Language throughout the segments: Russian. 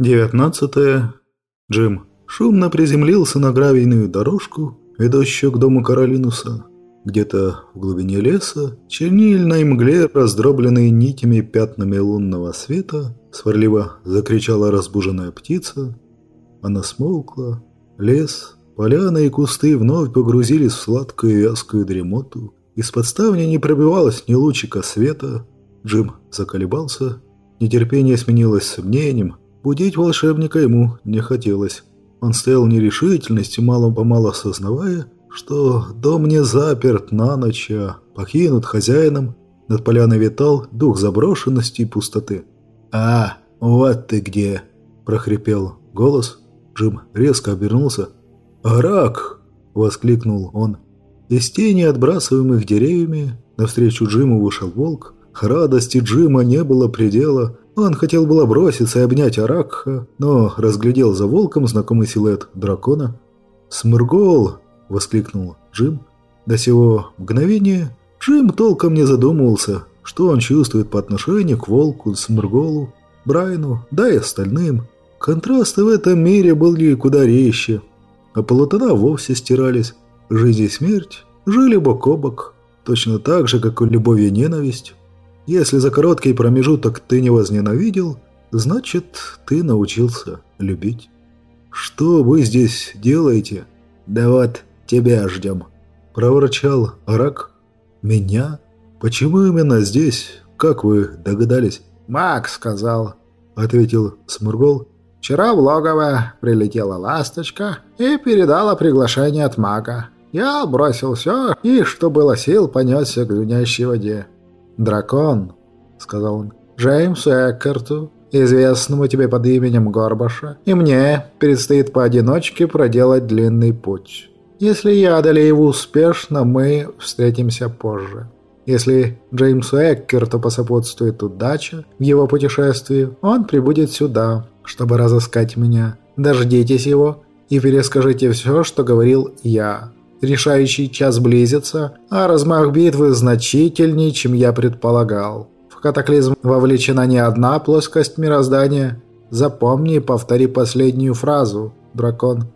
19. Джим шумно приземлился на гравийную дорожку, ведущую к дому Каролинуса. Где-то в глубине леса, чернильной мгле, раздробленной нитями пятнами лунного света, сварливо закричала разбуженная птица. Она смолкла. Лес, поляны и кусты вновь погрузились в сладкую вязкую дремоту. Из-под ставни не пробивалось ни лучика света. Джим заколебался. Нетерпение сменилось сомнением, Будить волшебника ему не хотелось. Он стоял в нерешительности, мало-помалу осознавая, что дом не заперт на ночь, а покинут хозяином. Над поляной витал дух заброшенности и пустоты. «А, вот ты где!» – прохрипел голос. Джим резко обернулся. «Рак!» – воскликнул он. Из тени, отбрасываемых деревьями, навстречу Джиму вышел волк. Радости Джима не было предела. Он хотел было броситься и обнять Аракха, но разглядел за волком знакомый силуэт дракона. «Смыргол!» – воскликнул Джим. До сего мгновения Джим толком не задумывался, что он чувствует по отношению к волку, Смырголу, Брайну, да и остальным. Контрасты в этом мире были куда резче, а полутона вовсе стирались. Жизнь и смерть жили бок о бок, точно так же, как и любовь и ненависть. Если за короткий промежуток ты не возненавидел, значит, ты научился любить. Что вы здесь делаете? Да вот, тебя ждем. Проворчал Арак. Меня? Почему именно здесь? Как вы догадались? Маг сказал, ответил Смургол. Вчера в логово прилетела ласточка и передала приглашение от мага. Я бросил все и, что было сил, понесся к звенящей воде. «Дракон», — сказал он, — «Джеймсу Эккарту, известному тебе под именем Горбаша, и мне предстоит поодиночке проделать длинный путь. Если я одолею успешно, мы встретимся позже. Если Джеймсу Эккерту посопутствует удача в его путешествии, он прибудет сюда, чтобы разыскать меня. Дождитесь его и перескажите все, что говорил я». Решающий час близится, а размах битвы значительнее, чем я предполагал. В катаклизм вовлечена не одна плоскость мироздания. Запомни и повтори последнюю фразу, дракон.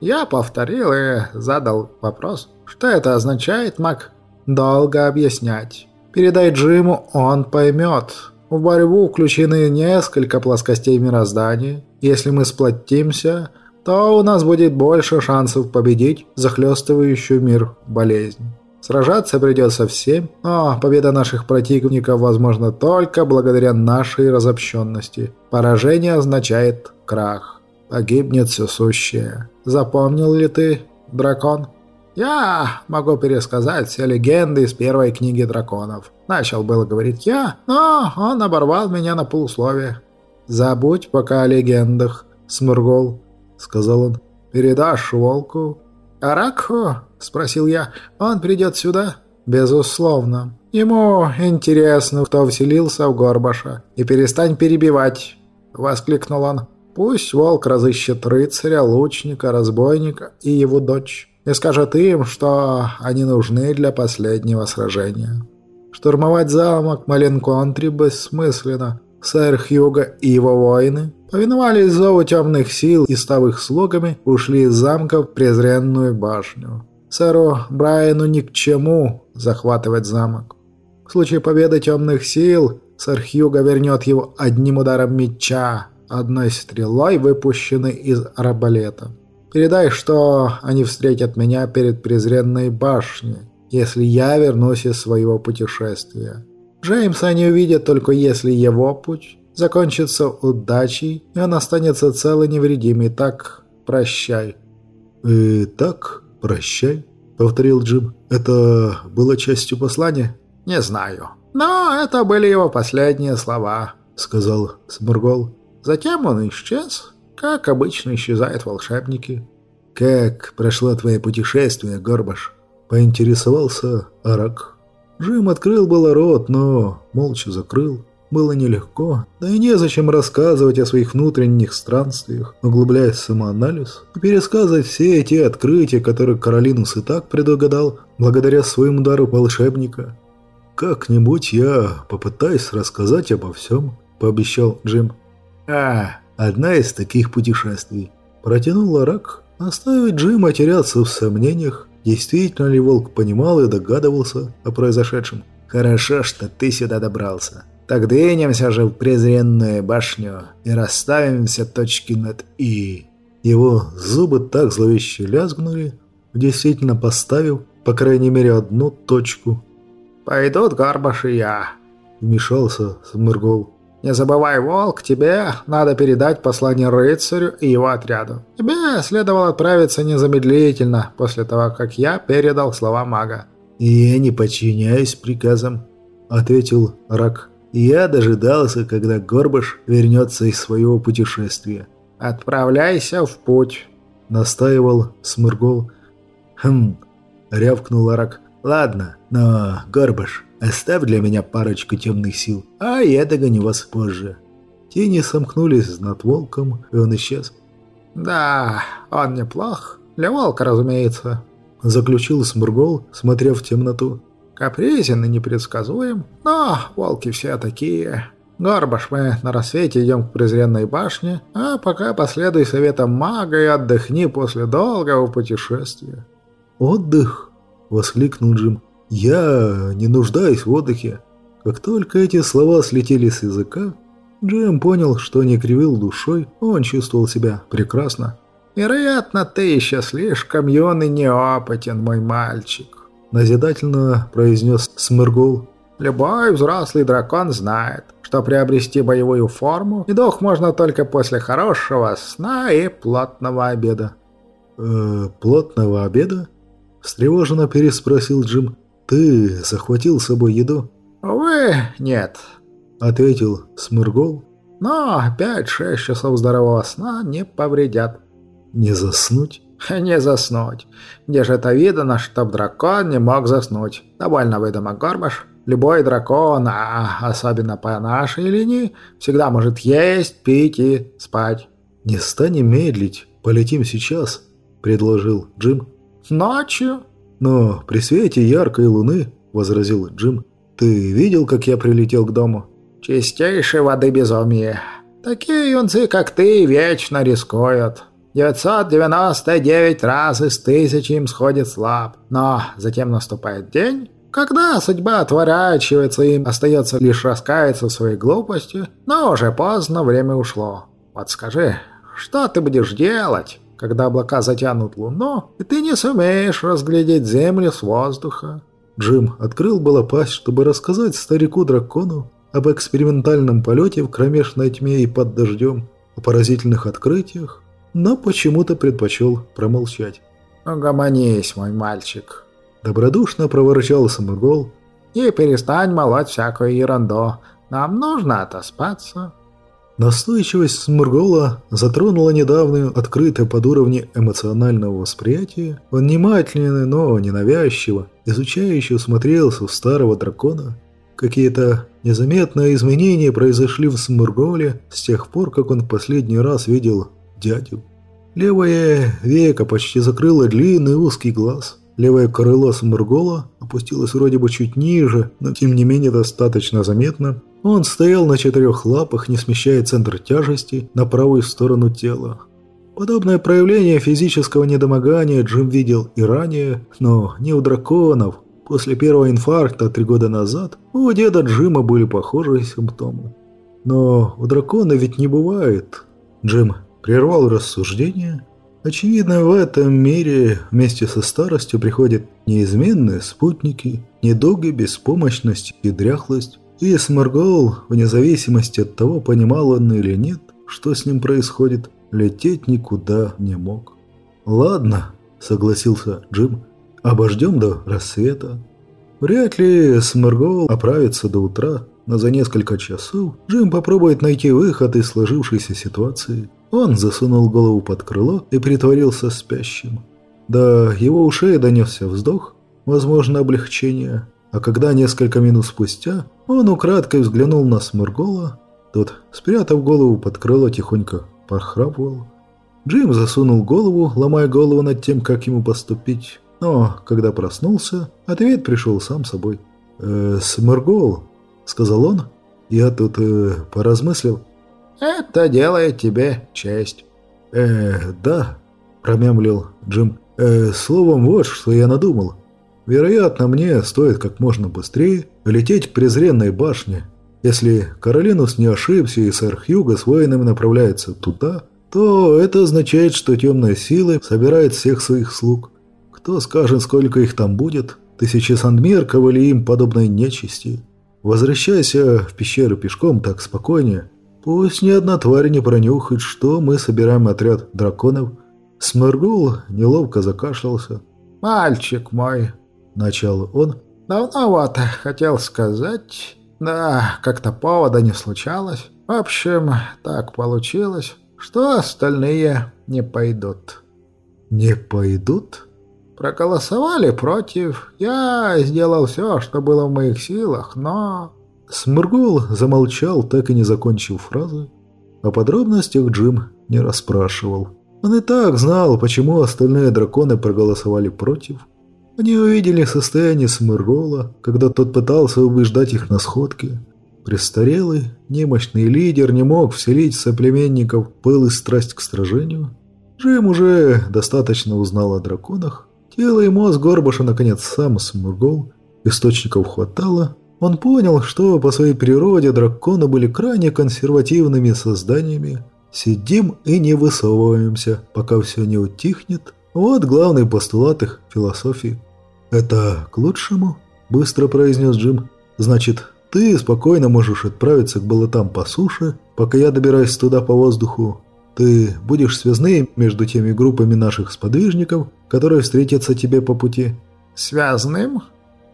Я повторил и задал вопрос. Что это означает, маг? Долго объяснять. Передай Джиму, он поймет. В борьбу включены несколько плоскостей мироздания. Если мы сплотимся, то у нас будет больше шансов победить захлестывающую мир болезнь. Сражаться придется всем, но победа наших противников возможна только благодаря нашей разобщенности. Поражение означает крах. Погибнет все сущее. Запомнил ли ты, дракон? Я могу пересказать все легенды из первой книги драконов. Начал было говорить я, но он оборвал меня на полусловие. Забудь пока о легендах, Смургол сказал он. «Передашь волку?» «Аракху?» – спросил я. «Он придет сюда?» «Безусловно. Ему интересно, кто вселился в Горбаша. И перестань перебивать!» – воскликнул он. «Пусть волк разыщет рыцаря, лучника, разбойника и его дочь, и скажет им, что они нужны для последнего сражения. Штурмовать замок Маленконтри бессмысленно. Сэр Хьюго и его воины повиновались зову темных сил и, став их слугами, ушли из замка в презренную башню. Сэру Брайану ни к чему захватывать замок. В случае победы темных сил сэр Хьюго вернет его одним ударом меча, одной стрелой, выпущенной из арбалета. Передай, что они встретят меня перед презренной башней, если я вернусь из своего путешествия. Джеймса они увидят только если его путь закончится удачей, и он останется цел и невредимый. Так, прощай». «И так, прощай», — повторил Джим. «Это было частью послания?» «Не знаю. Но это были его последние слова», — сказал Смургол. Затем он исчез, как обычно исчезают волшебники. «Как прошло твое путешествие, Горбаш?» — поинтересовался Арак. Джим открыл было рот, но молча закрыл было нелегко, да и незачем рассказывать о своих внутренних странствиях, углубляясь в самоанализ и пересказывать все эти открытия, которые Каролинус и так предугадал благодаря своему дару волшебника. «Как-нибудь я попытаюсь рассказать обо всем», – пообещал Джим. «А, одна из таких путешествий. Протянул Арак, оставить Джима теряться в сомнениях, действительно ли волк понимал и догадывался о произошедшем. «Хорошо, что ты сюда добрался. Так двинемся же в презренную башню и расставим все точки над «и». Его зубы так зловеще лязгнули, действительно поставив, по крайней мере, одну точку. «Пойдут Гарбаш и я», — вмешался Смыргол. «Не забывай, Волк, тебе надо передать послание рыцарю и его отряду. Тебе следовало отправиться незамедлительно, после того, как я передал слова мага». «Я не подчиняюсь приказам», — ответил Рак. «Я дожидался, когда Горбаш вернется из своего путешествия». «Отправляйся в путь», — настаивал Смыргол. «Хм», — рявкнул Рак. «Ладно, но, Горбаш, оставь для меня парочку темных сил, а я догоню вас позже». Тени сомкнулись над волком, и он исчез. «Да, он неплох. Для волка, разумеется», — заключил Смургол, смотря в темноту. «Капризен и непредсказуем, но волки все такие. Горбаш, мы на рассвете идем к презренной башне, а пока последуй советам мага и отдохни после долгого путешествия». «Отдых?» — воскликнул Джим. «Я не нуждаюсь в отдыхе». Как только эти слова слетели с языка, Джим понял, что не кривил душой, он чувствовал себя прекрасно. «Вероятно, ты еще слишком юн и неопытен, мой мальчик», — назидательно произнес Смыргол. «Любой взрослый дракон знает, что приобрести боевую форму и дух можно только после хорошего сна и плотного обеда». «Э, «Плотного обеда?» — встревоженно переспросил Джим. «Ты захватил с собой еду?» «Увы, нет», — ответил Смыргол. «Но пять-шесть часов здорового сна не повредят». Не заснуть? Не заснуть. Где же это видно, чтоб дракон не мог заснуть? Довольно выдумок, Горбаш. Любой дракон, а особенно по нашей линии, всегда может есть, пить и спать. «Не станем медлить, полетим сейчас», — предложил Джим. «Ночью?» «Но при свете яркой луны», — возразил Джим. «Ты видел, как я прилетел к дому?» «Чистейшей воды безумие. Такие юнцы, как ты, вечно рискуют. 999 раз из тысячи им сходит слаб. Но затем наступает день, когда судьба отворачивается, им остается лишь раскаяться в своей глупости, но уже поздно, время ушло. Вот скажи, что ты будешь делать, когда облака затянут луну, и ты не сумеешь разглядеть землю с воздуха?» Джим открыл было пасть, чтобы рассказать старику-дракону об экспериментальном полете в кромешной тьме и под дождем, о поразительных открытиях, но почему-то предпочел промолчать. «Угомонись, мой мальчик», — добродушно проворчал Самогол. «И перестань молоть всякую ерунду. Нам нужно отоспаться». Настойчивость Смургола затронула недавнюю открытое под уровне эмоционального восприятия. Он внимательно, но ненавязчиво, изучающе смотрелся в старого дракона. Какие-то незаметные изменения произошли в Смурголе с тех пор, как он в последний раз видел дядю. Левое веко почти закрыло длинный узкий глаз. Левое крыло Сморгола опустилось вроде бы чуть ниже, но тем не менее достаточно заметно. Он стоял на четырех лапах, не смещая центр тяжести на правую сторону тела. Подобное проявление физического недомогания Джим видел и ранее, но не у драконов. После первого инфаркта три года назад у деда Джима были похожие симптомы. Но у дракона ведь не бывает. Джим прервал рассуждение. Очевидно, в этом мире вместе со старостью приходят неизменные спутники, недуги, беспомощность и дряхлость. И Сморгол, вне зависимости от того, понимал он или нет, что с ним происходит, лететь никуда не мог. «Ладно», — согласился Джим, — «обождем до рассвета». Вряд ли Сморгол оправится до утра, но за несколько часов Джим попробует найти выход из сложившейся ситуации. Он засунул голову под крыло и притворился спящим. До его ушей донесся вздох, возможно, облегчение, а когда несколько минут спустя он украдкой взглянул на Сморгола, тот, спрятав голову под крыло, тихонько похрапывал. Джим засунул голову, ломая голову над тем, как ему поступить. Но, когда проснулся, ответ пришел сам собой. «Э, «Сморгол», — сказал он, я тут э, поразмыслил, Это делает тебе честь». «Э, да», – промямлил Джим. «Э, словом, вот что я надумал. Вероятно, мне стоит как можно быстрее лететь к презренной башне. Если Каролинус не ошибся и сэр Хьюго с воинами направляется туда, то это означает, что темная сила собирает всех своих слуг. Кто скажет, сколько их там будет? Тысячи сандмерков или им подобной нечисти? Возвращайся в пещеру пешком так спокойнее. Пусть ни одна тварь не пронюхает, что мы собираем отряд драконов. Сморгул неловко закашлялся. «Мальчик мой», — начал он, — «давно вот хотел сказать...» Да, как-то повода не случалось. В общем, так получилось, что остальные не пойдут. Не пойдут? Проголосовали против. Я сделал все, что было в моих силах, но... Сморгул замолчал, так и не закончив фразы. О подробностях Джим не расспрашивал. Он и так знал, почему остальные драконы проголосовали против. Они увидели состояние Смыргола, когда тот пытался убеждать их на сходке. Престарелый, немощный лидер не мог вселить соплеменников пыл и страсть к сражению. Джим уже достаточно узнал о драконах. Тело и мозг Горбаша наконец сам Смыргол. Источников хватало. Он понял, что по своей природе драконы были крайне консервативными созданиями. Сидим и не высовываемся, пока все не утихнет, вот главный постулат их философии. «Это к лучшему?» – быстро произнес Джим. «Значит, ты спокойно можешь отправиться к болотам по суше, пока я добираюсь туда по воздуху. Ты будешь связным между теми группами наших сподвижников, которые встретятся тебе по пути». «Связным?» –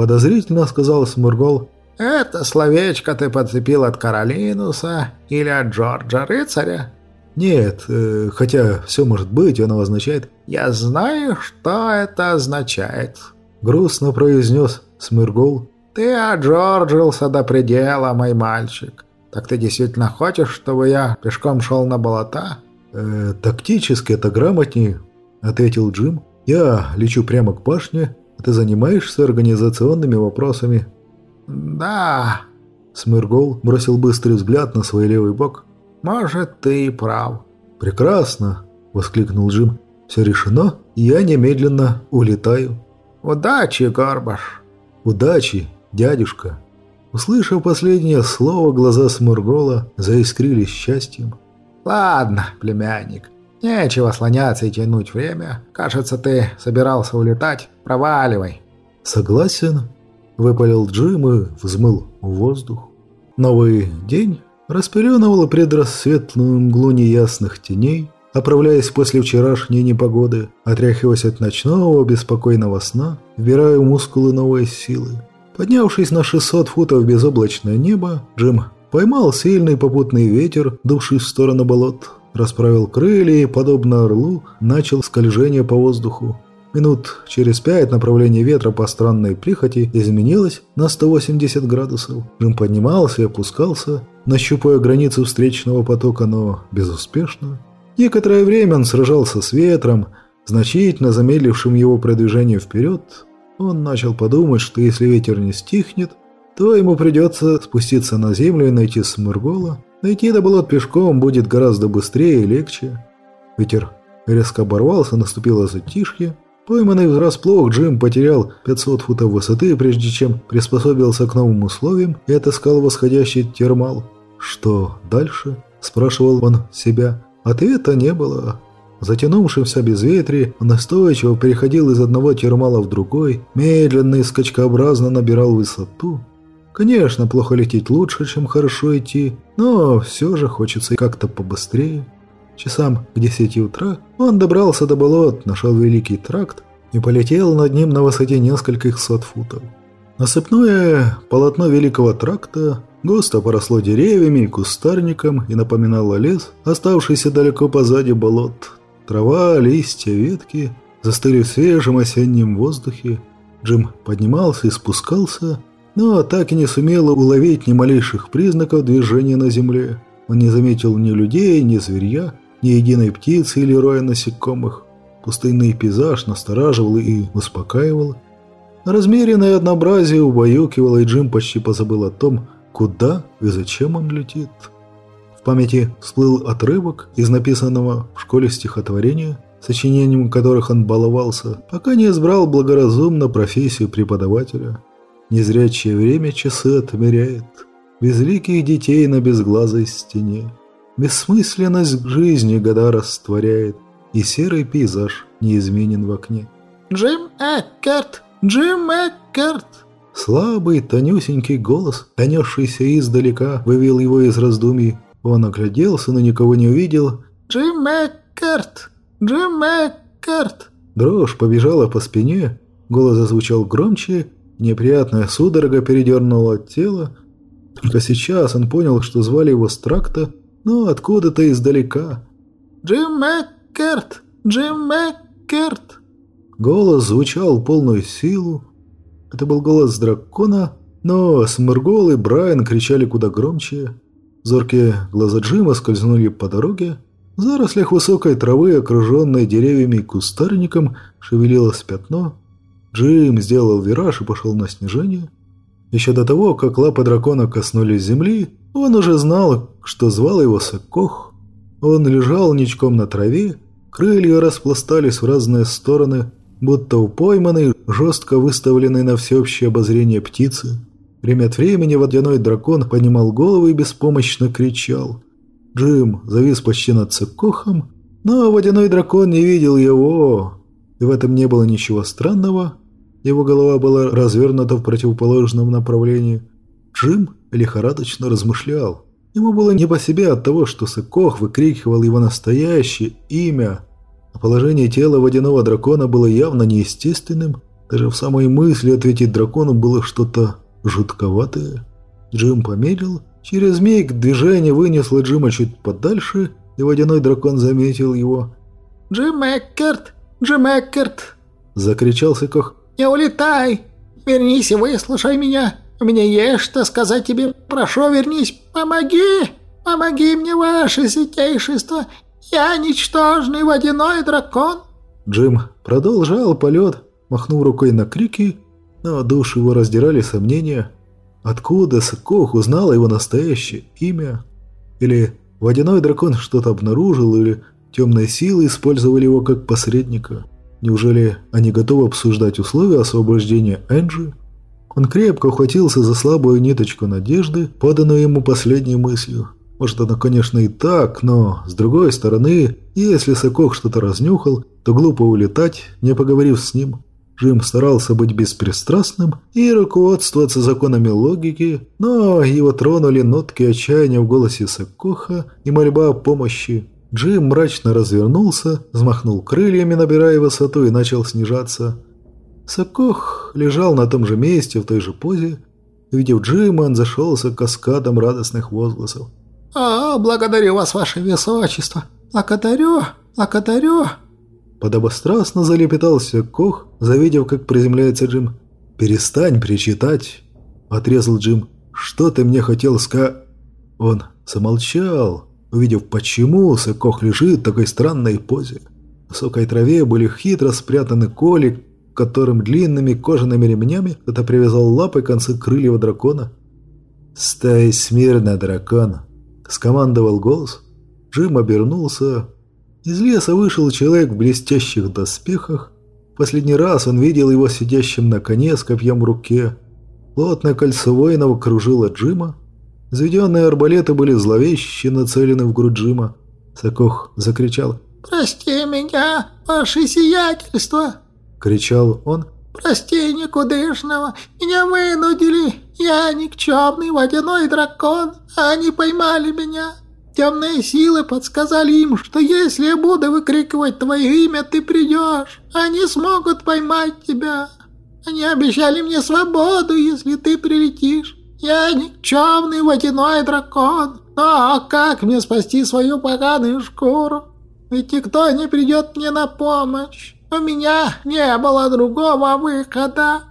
подозрительно сказал Смургол. «Это словечко ты подцепил от Каролинуса или от Джорджа Рыцаря?» «Нет, э, хотя все может быть, оно означает...» «Я знаю, что это означает», — грустно произнес Смыргол. «Ты оджорджился до предела, мой мальчик. Так ты действительно хочешь, чтобы я пешком шел на болота?» э, «Тактически это грамотнее», — ответил Джим. «Я лечу прямо к башне, ты занимаешься организационными вопросами». «Да...» Смыргол бросил быстрый взгляд на свой левый бок. «Может, ты и прав». «Прекрасно!» – воскликнул Джим. «Все решено, я немедленно улетаю». «Удачи, Горбаш!» «Удачи, дядюшка!» Услышав последнее слово, глаза Смургола заискрились счастьем. «Ладно, племянник, нечего слоняться и тянуть время. Кажется, ты собирался улетать. Проваливай». «Согласен», — выпалил Джим и взмыл в воздух. Новый день распыленывала предрассветную мглу неясных теней, оправляясь после вчерашней непогоды, отряхиваясь от ночного беспокойного сна, вбирая мускулы новой силы. Поднявшись на 600 футов безоблачное небо, Джим поймал сильный попутный ветер, дувший в сторону болот, расправил крылья и, подобно орлу, начал скольжение по воздуху. Минут через пять направление ветра по странной прихоти изменилось на 180 градусов. Джим поднимался и опускался, нащупывая границу встречного потока, но безуспешно. Некоторое время он сражался с ветром, значительно замедлившим его продвижение вперед. Он начал подумать, что если ветер не стихнет, то ему придется спуститься на землю и найти Смыргола. Найти до болот пешком будет гораздо быстрее и легче. Ветер резко оборвался, наступило затишье. Пойманный врасплох, Джим потерял 500 футов высоты, прежде чем приспособился к новым условиям и отыскал восходящий термал. «Что дальше?» – спрашивал он себя. Ответа не было. Затянувшимся безветрие, он настойчиво переходил из одного термала в другой, медленно и скачкообразно набирал высоту. Конечно, плохо лететь лучше, чем хорошо идти, но все же хочется как-то побыстрее. Часам к десяти утра он добрался до болот, нашел Великий тракт и полетел над ним на высоте нескольких сот футов. Насыпное полотно Великого тракта густо поросло деревьями и кустарником и напоминало лес, оставшийся далеко позади болот. Трава, листья, ветки застыли в свежем осеннем воздухе. Джим поднимался и спускался, но так и не сумел уловить ни малейших признаков движения на земле. Он не заметил ни людей, ни зверья, ни единой птицы или роя насекомых. Пустынный пейзаж настораживал и успокаивал. Размеренное однообразие убаюкивало, и Джим почти позабыл о том, куда и зачем он летит. В памяти всплыл отрывок из написанного в школе стихотворения, сочинением которых он баловался, пока не избрал благоразумно профессию преподавателя. Незрячее время часы отмеряет, безликих детей на безглазой стене. Бессмысленность жизни года растворяет, и серый пейзаж неизменен в окне. «Джим Эккерт! Джим Эккерт!» Слабый, тонюсенький голос, донесшийся издалека, вывел его из раздумий. Он огляделся, но никого не увидел. «Джим Эккерт! Джим Эккерт!» Дрожь побежала по спине, голос зазвучал громче, неприятная судорога передернула тело. Только сейчас он понял, что звали его Стракта, но откуда-то издалека. «Джим Эккерт! Джим Эккерт!» Голос звучал полную силу. Это был голос дракона, но Смыргол и Брайан кричали куда громче. Зоркие глаза Джима скользнули по дороге. В зарослях высокой травы, окруженной деревьями и кустарником, шевелилось пятно. Джим сделал вираж и пошел на снижение. Еще до того, как лапы дракона коснулись земли, он уже знал, что звал его Сокох. Он лежал ничком на траве, крылья распластались в разные стороны, будто у пойманной, жестко выставленной на всеобщее обозрение птицы. Время от времени водяной дракон поднимал голову и беспомощно кричал. Джим завис почти над Цекохом, но водяной дракон не видел его, и в этом не было ничего странного. Его голова была развернута в противоположном направлении. Джим лихорадочно размышлял. Ему было не по себе от того, что Сыкох выкрикивал его настоящее имя – а положение тела водяного дракона было явно неестественным. Даже в самой мысли ответить дракону было что-то жутковатое. Джим помедлил. Через миг движение вынесло Джима чуть подальше, и водяной дракон заметил его. «Джим Эккерт! Джим Эккерт!» – закричал Сыкох. «Не улетай! Вернись и выслушай меня! У меня есть что сказать тебе! Прошу, вернись! Помоги! Помоги мне, ваше святейшество! «Я ничтожный водяной дракон!» Джим продолжал полет, махнул рукой на крики, но душу его раздирали сомнения. Откуда Сокох узнал его настоящее имя? Или водяной дракон что-то обнаружил, или темные силы использовали его как посредника? Неужели они готовы обсуждать условия освобождения Энджи? Он крепко ухватился за слабую ниточку надежды, поданную ему последней мыслью. Может, оно, конечно, и так, но, с другой стороны, если Сокох что-то разнюхал, то глупо улетать, не поговорив с ним. Джим старался быть беспристрастным и руководствоваться законами логики, но его тронули нотки отчаяния в голосе Сокоха и мольба о помощи. Джим мрачно развернулся, взмахнул крыльями, набирая высоту, и начал снижаться. Сокох лежал на том же месте, в той же позе. Увидев Джима, он зашелся каскадом радостных возгласов. «О, благодарю вас, ваше высочество! Благодарю, благодарю!» Подобострастно залепетался Кох, завидев, как приземляется Джим. «Перестань причитать!» – отрезал Джим. «Что ты мне хотел ска...» Он замолчал, увидев, почему Сэкох лежит в такой странной позе. В высокой траве были хитро спрятаны коли, которым длинными кожаными ремнями кто-то привязал лапы концы крыльев дракона. «Стой смирно, дракон!» скомандовал голос. Джим обернулся. Из леса вышел человек в блестящих доспехах. Последний раз он видел его сидящим на коне с копьем в руке. Плотное кольцо воинов окружило Джима. Заведенные арбалеты были зловеще нацелены в грудь Джима. Сокох закричал «Прости меня, ваше сиятельство!» Кричал он «Прости, никудышного, меня вынудили, я никчемный водяной дракон, а они поймали меня. Темные силы подсказали им, что если я буду выкрикивать твое имя, ты придешь, они смогут поймать тебя. Они обещали мне свободу, если ты прилетишь. Я никчемный водяной дракон, но как мне спасти свою поганую шкуру? Ведь никто не придет мне на помощь». У меня не было другого выхода.